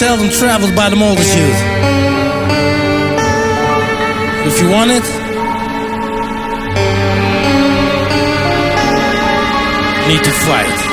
seldom traveled by the multitude. If you want it, need to fight.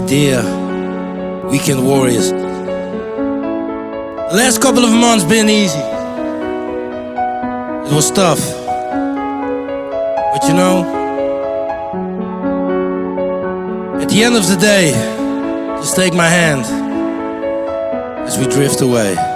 My dear weekend warriors, the last couple of months been easy. It was tough. But you know, at the end of the day, just take my hand as we drift away.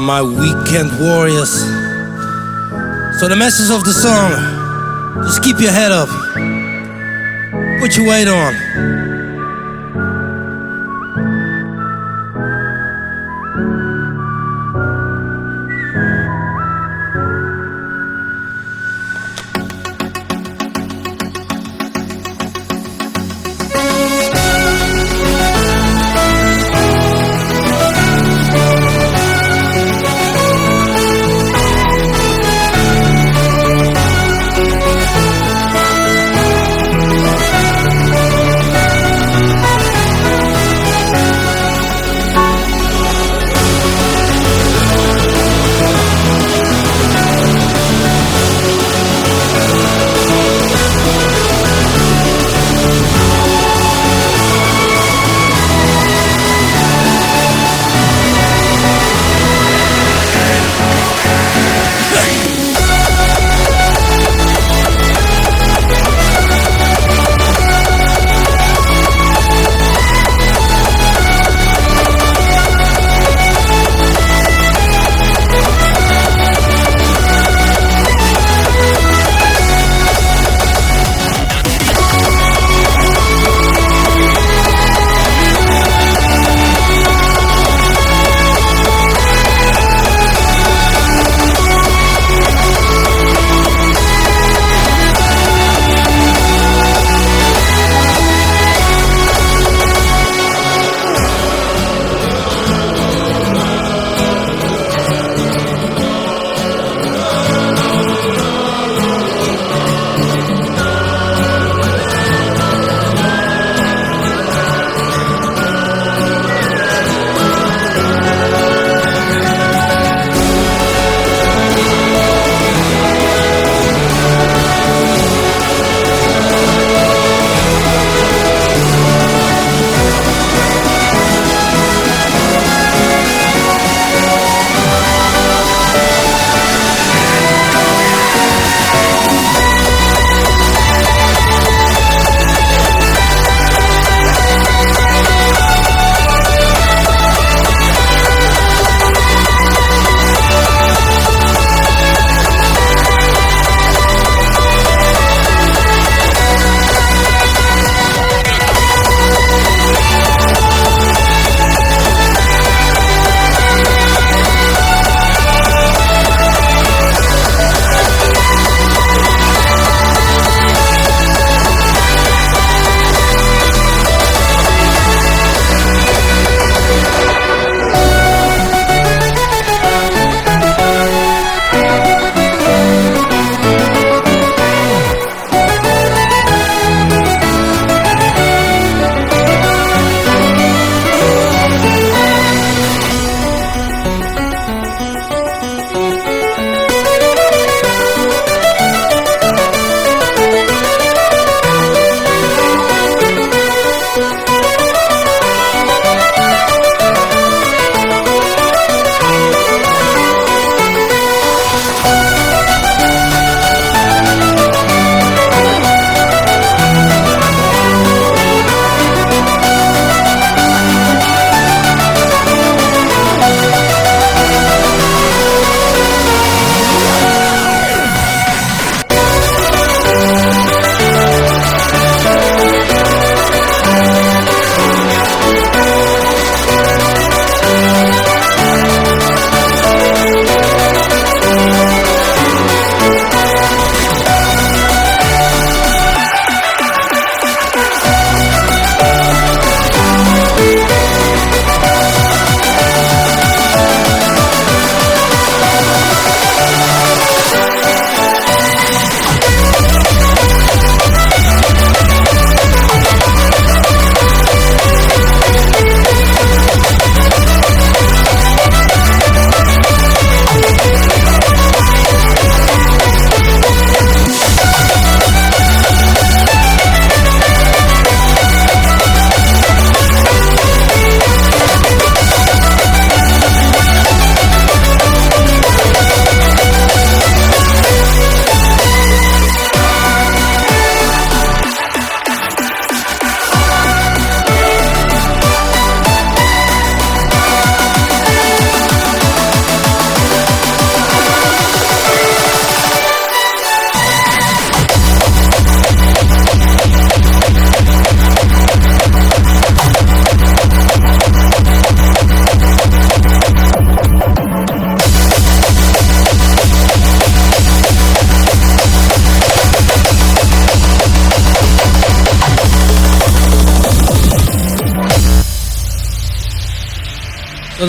My weekend warriors. So the message of the song, just keep your head up. Put your weight on.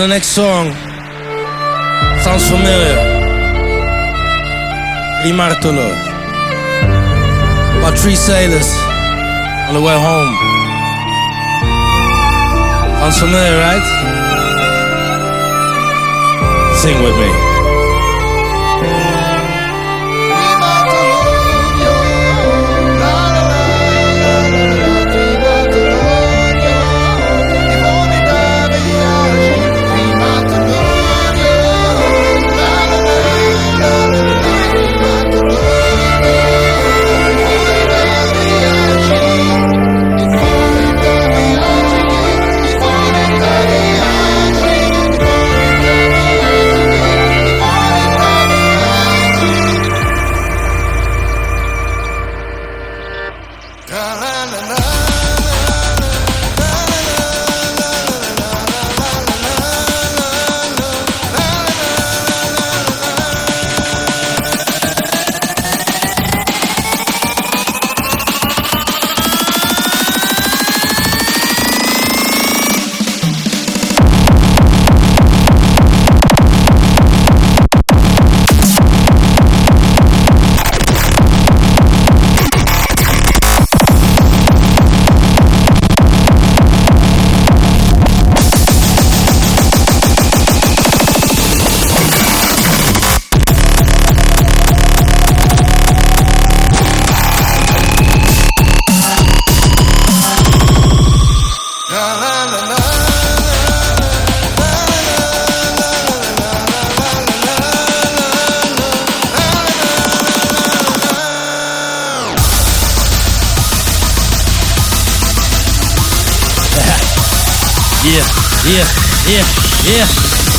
The next song sounds familiar. Rimartolo. About three sailors on the way home. Sounds familiar, right? Sing with me. yeah, yeah.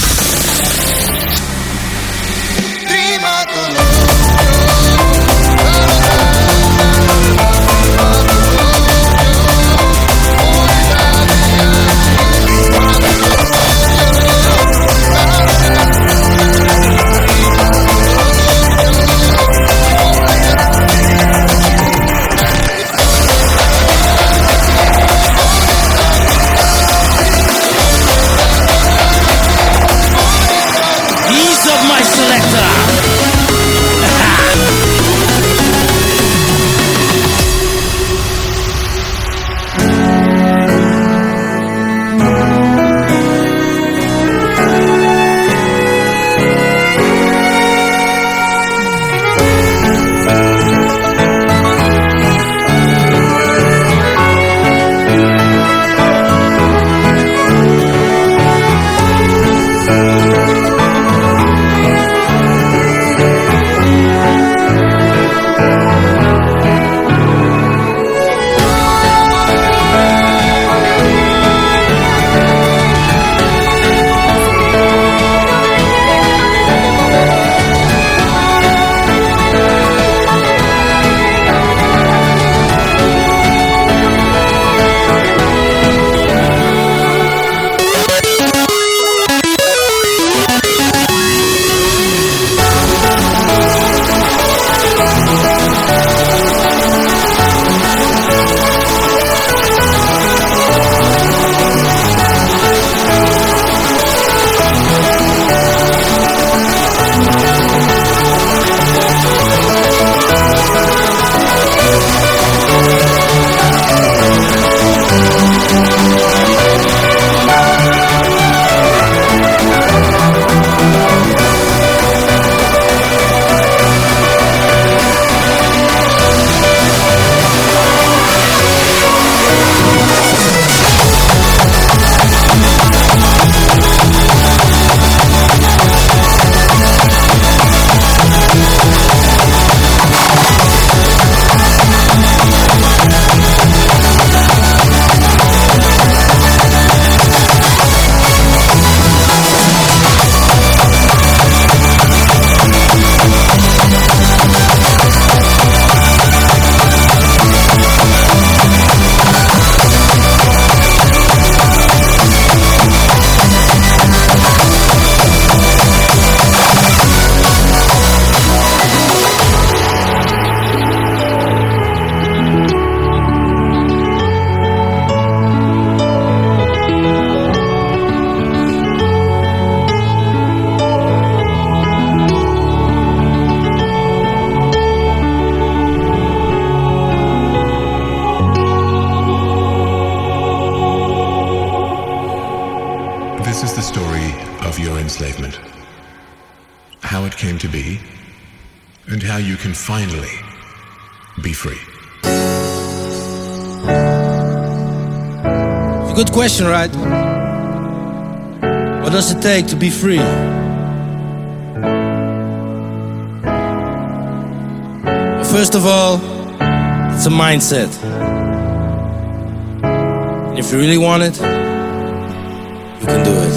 Take to be free? First of all, it's a mindset. If you really want it, you can do it.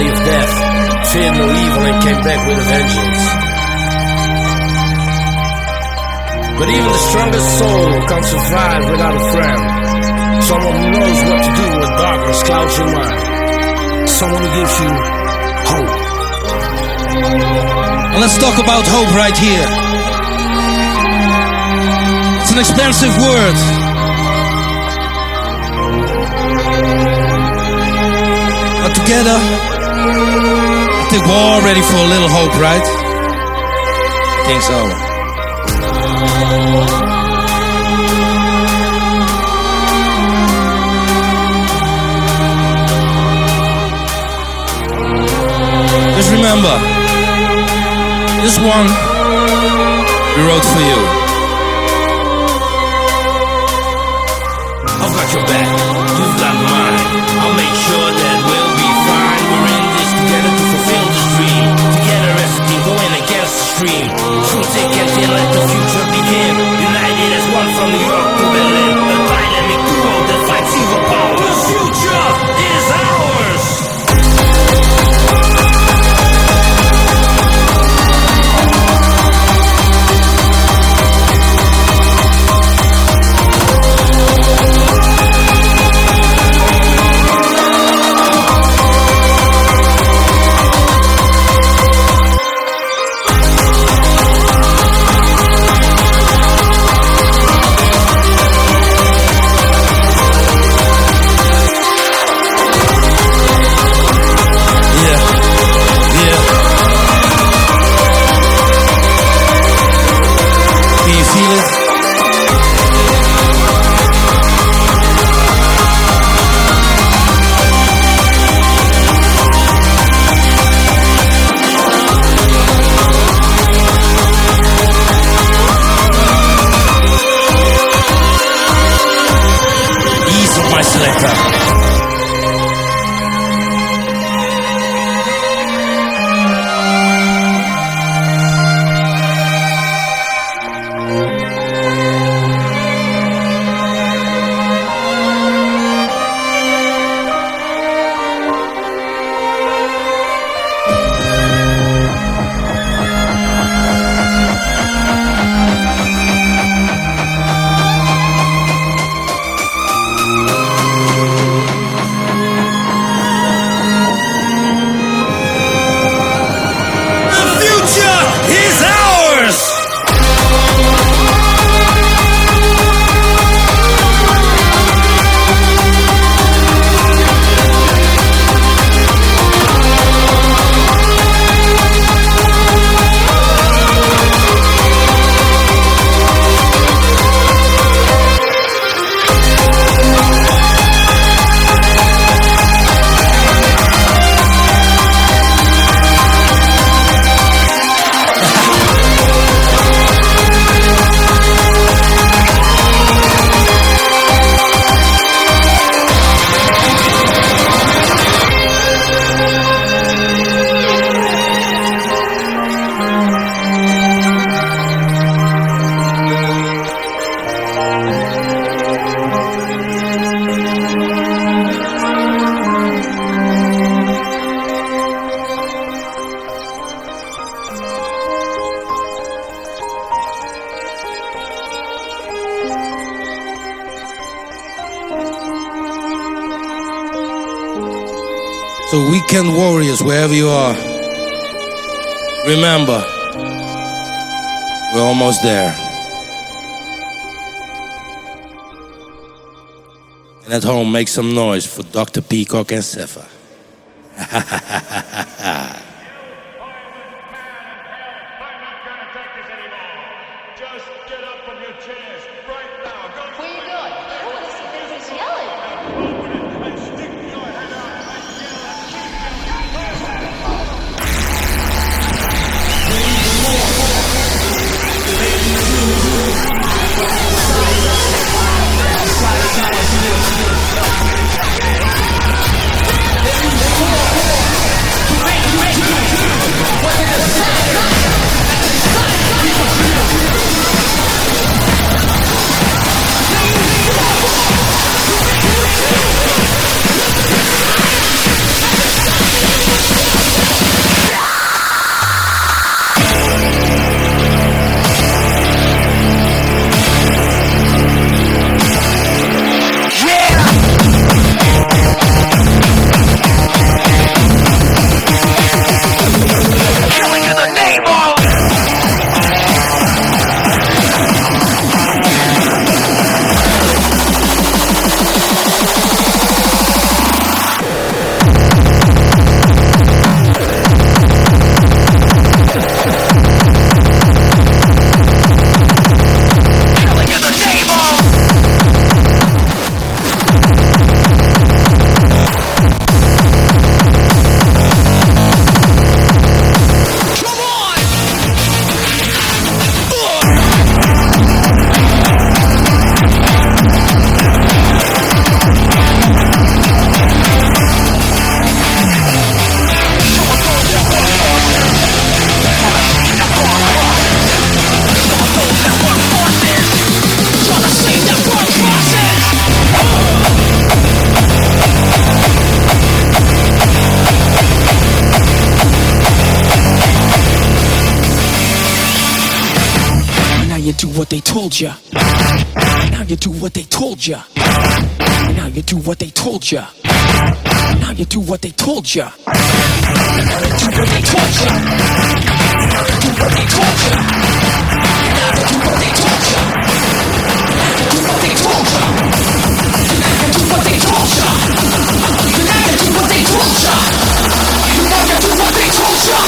valley of death, feared no evil, and came back with a vengeance. But even the strongest soul can't survive without a friend. Someone who knows what to do when darkness clouds your mind. Someone who gives you hope. And let's talk about hope right here. It's an expensive word. but together I think we're all ready for a little hope, right? I think so. Just remember, this one we wrote for you. I've got your back. Weekend warriors, wherever you are, remember, we're almost there. And at home, make some noise for Dr. Peacock and Sefa. they told ya. Now you do what they told ya. Now you do what they told ya. Now you do what they told ya. Now you do what they told ya. Now you do what they told ya. Now you do what they told ya. Now you do what they told ya. Now you do what they told ya. Now you do what they told ya.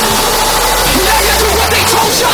Now you do what they told ya.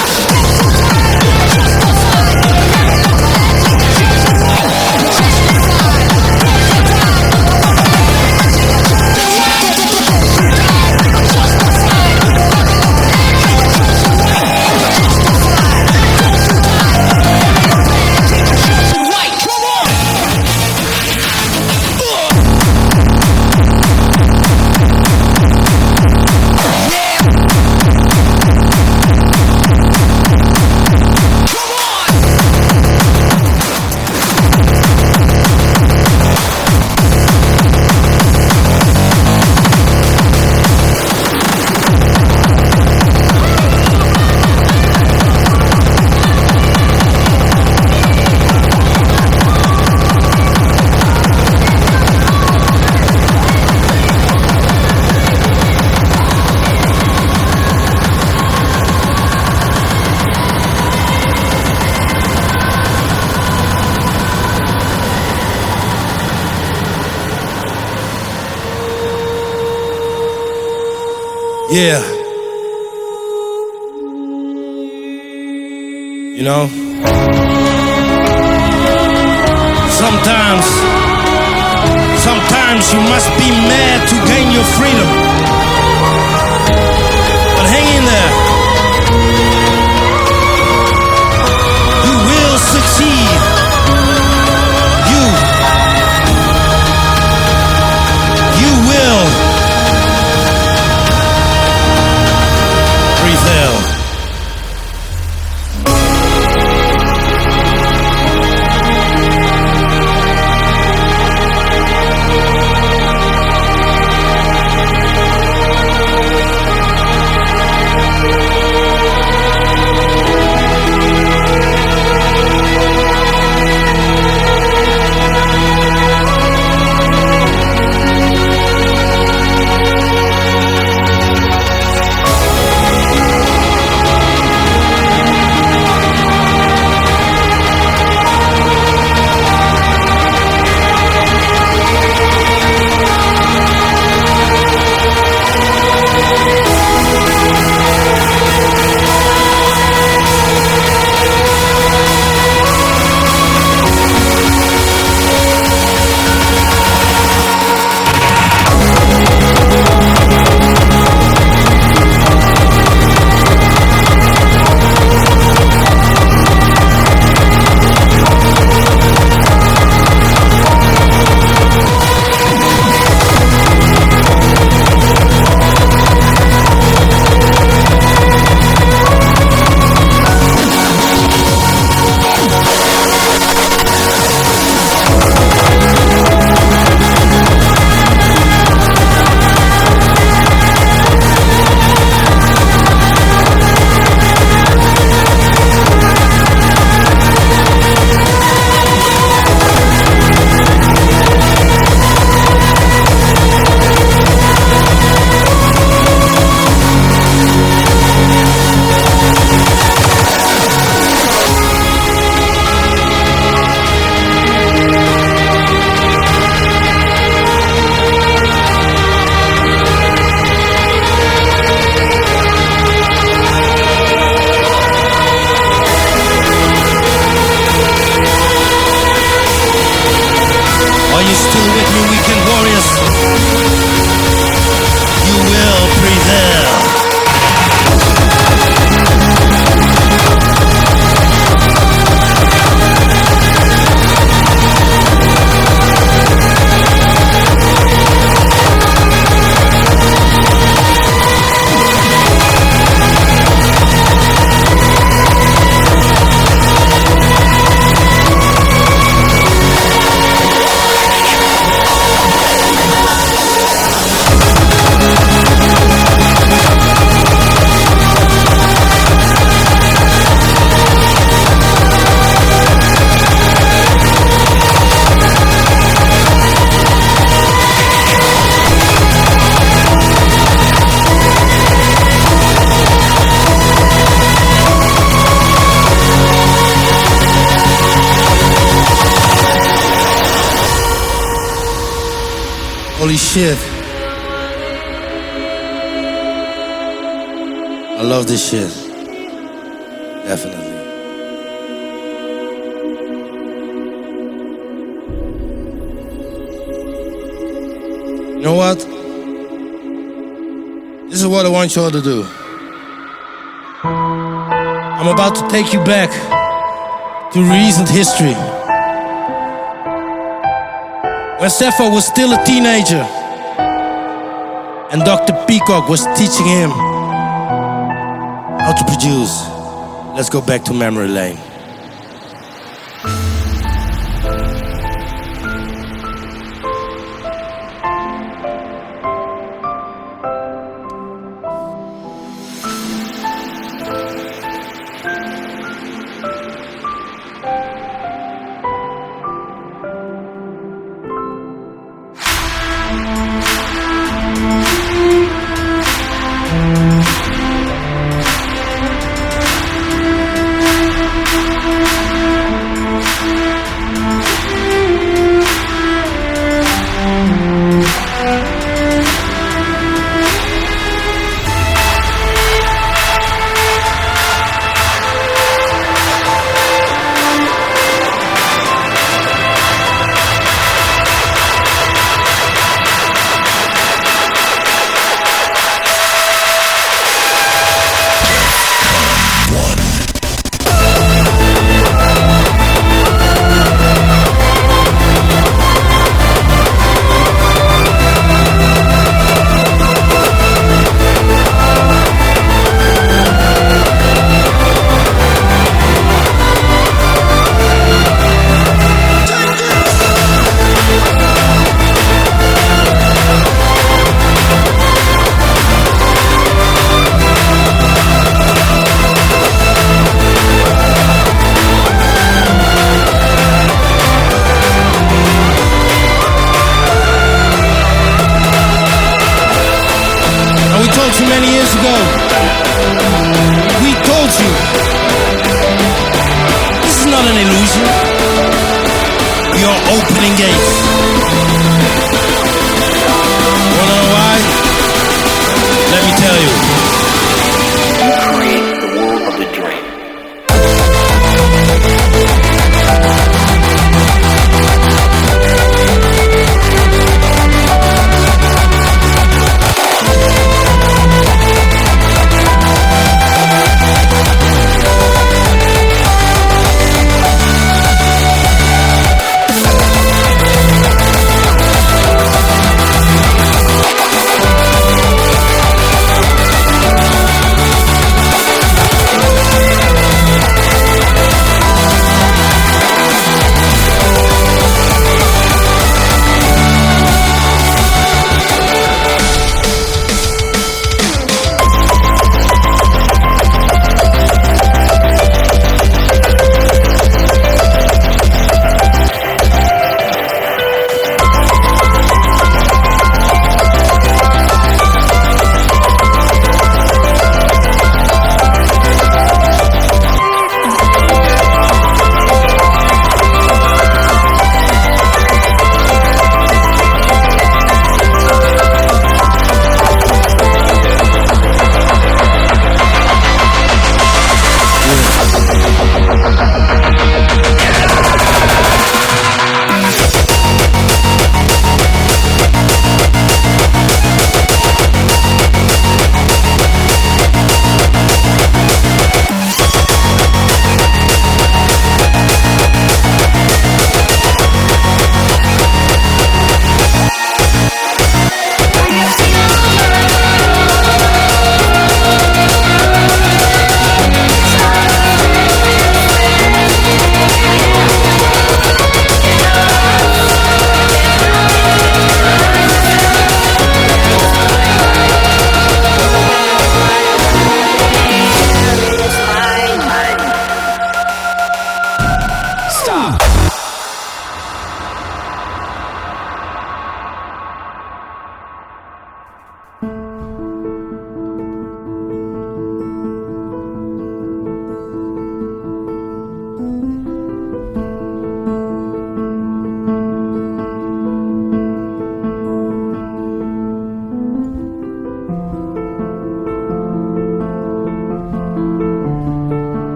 Yeah. You know? Sometimes, sometimes you must be mad to gain your freedom. Shit. I love this shit. Definitely. You know what? This is what I want you all to do. I'm about to take you back to recent history. When Sefa was still a teenager and Dr. Peacock was teaching him how to produce. Let's go back to memory lane.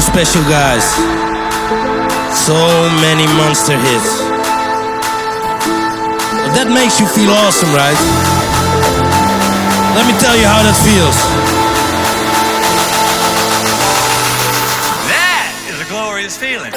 Two special guys. So many monster hits. But that makes you feel awesome, right? Let me tell you how that feels. That is a glorious feeling.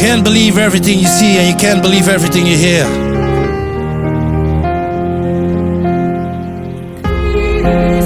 can't believe everything you see and you can't believe everything you hear. Thank you.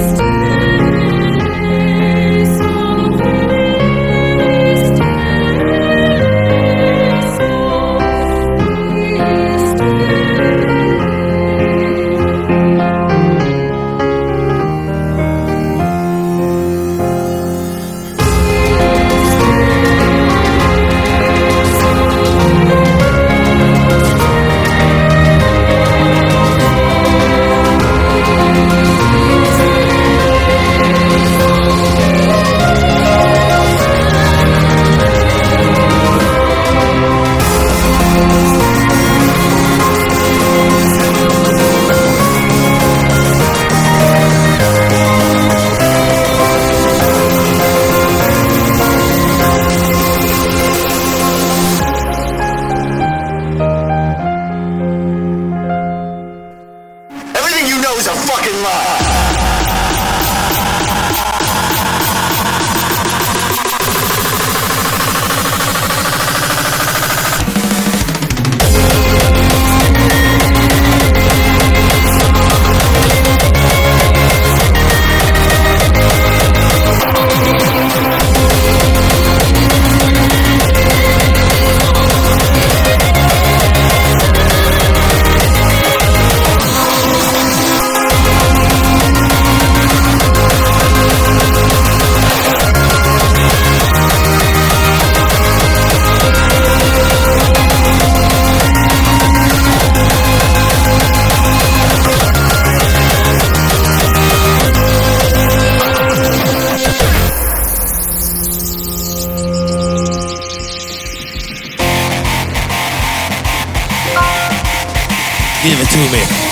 it to me.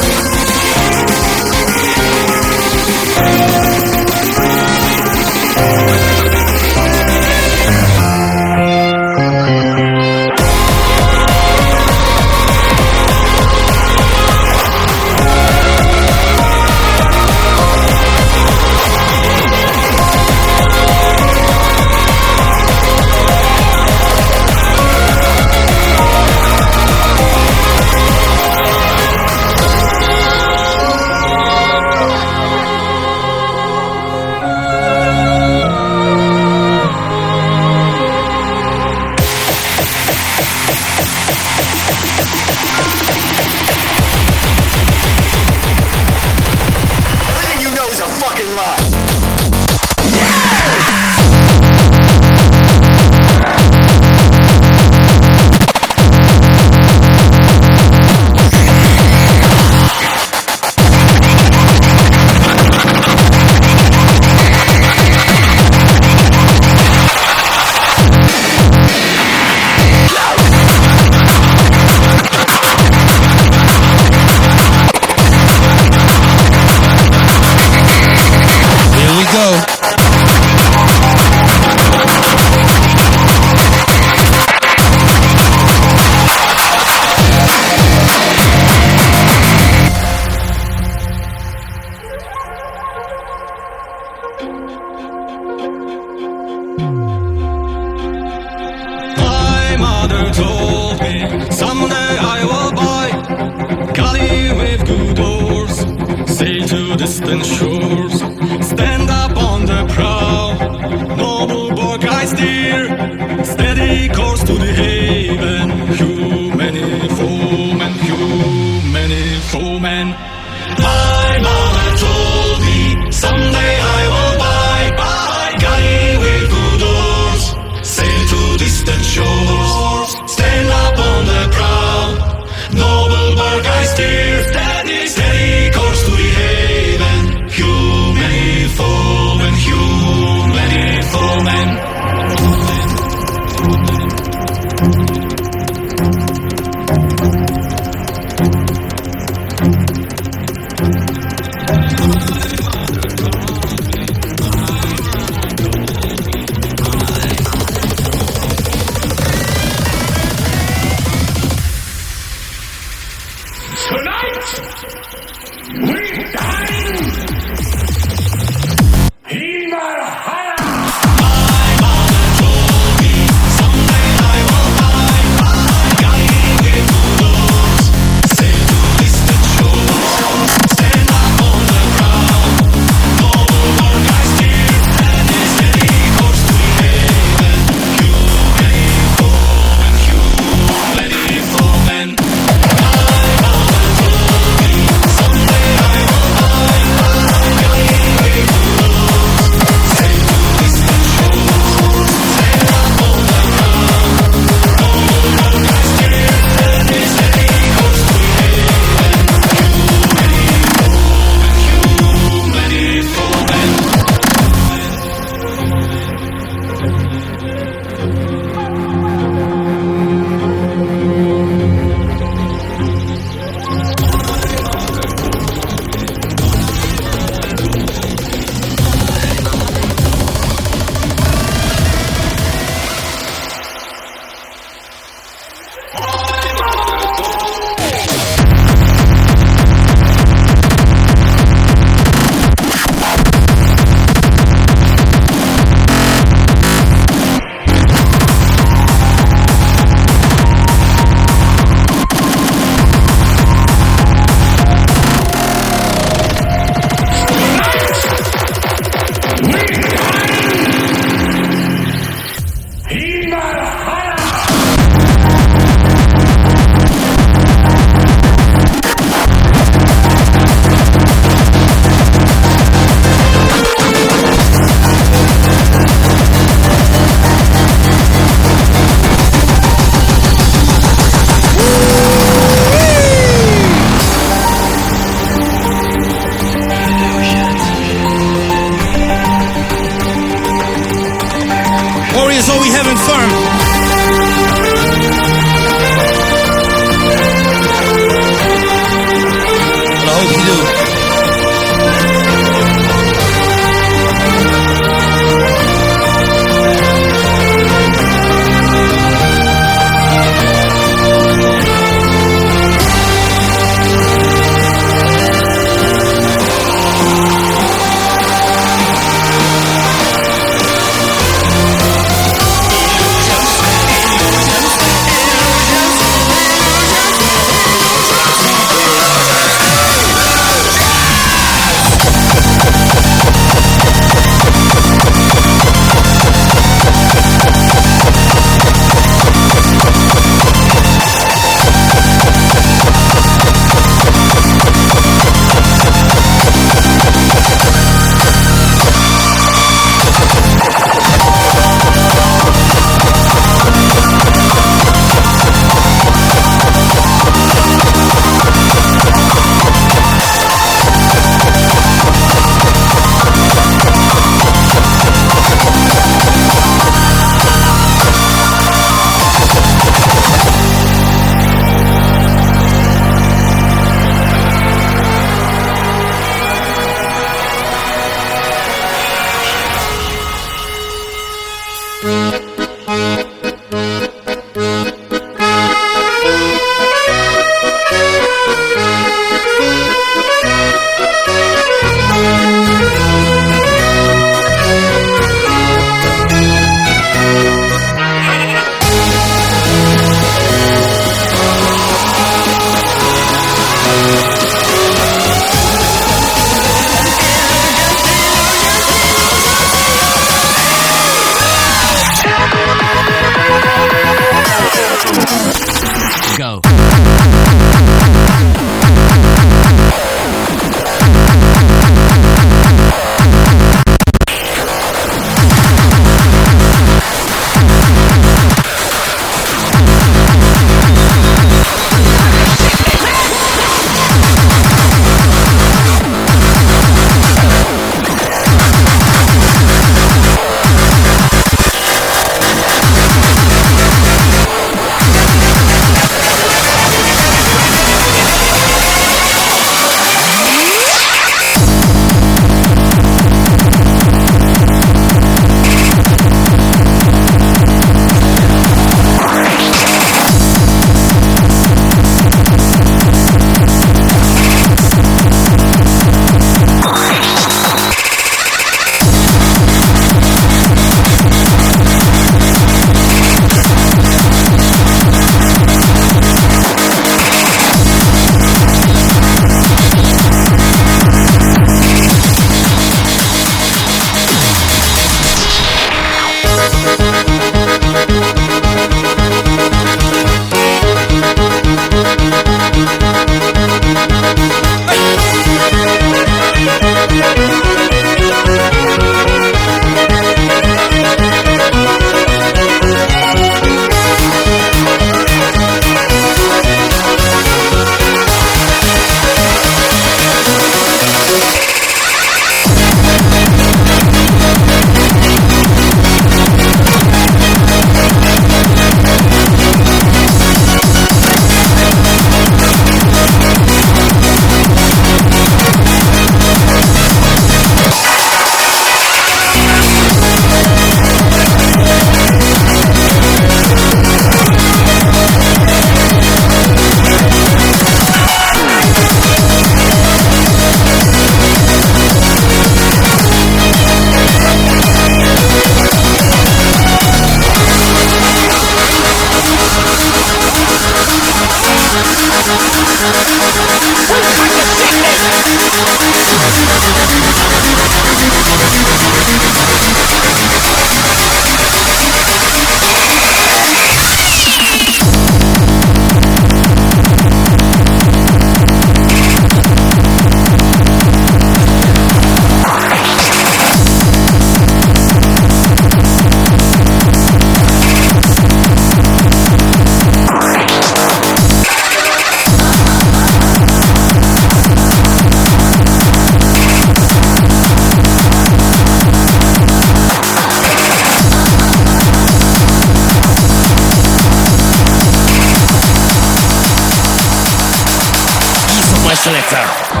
Ease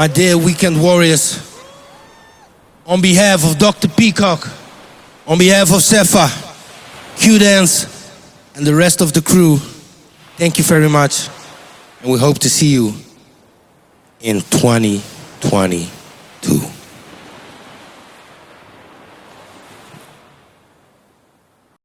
my dear weekend warriors, on behalf of Dr. Peacock, on behalf of Sefa, Q Dance, and the rest of the crew, thank you very much. And we hope to see you in 2022.